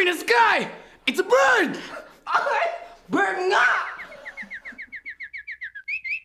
in the sky! It's a bird!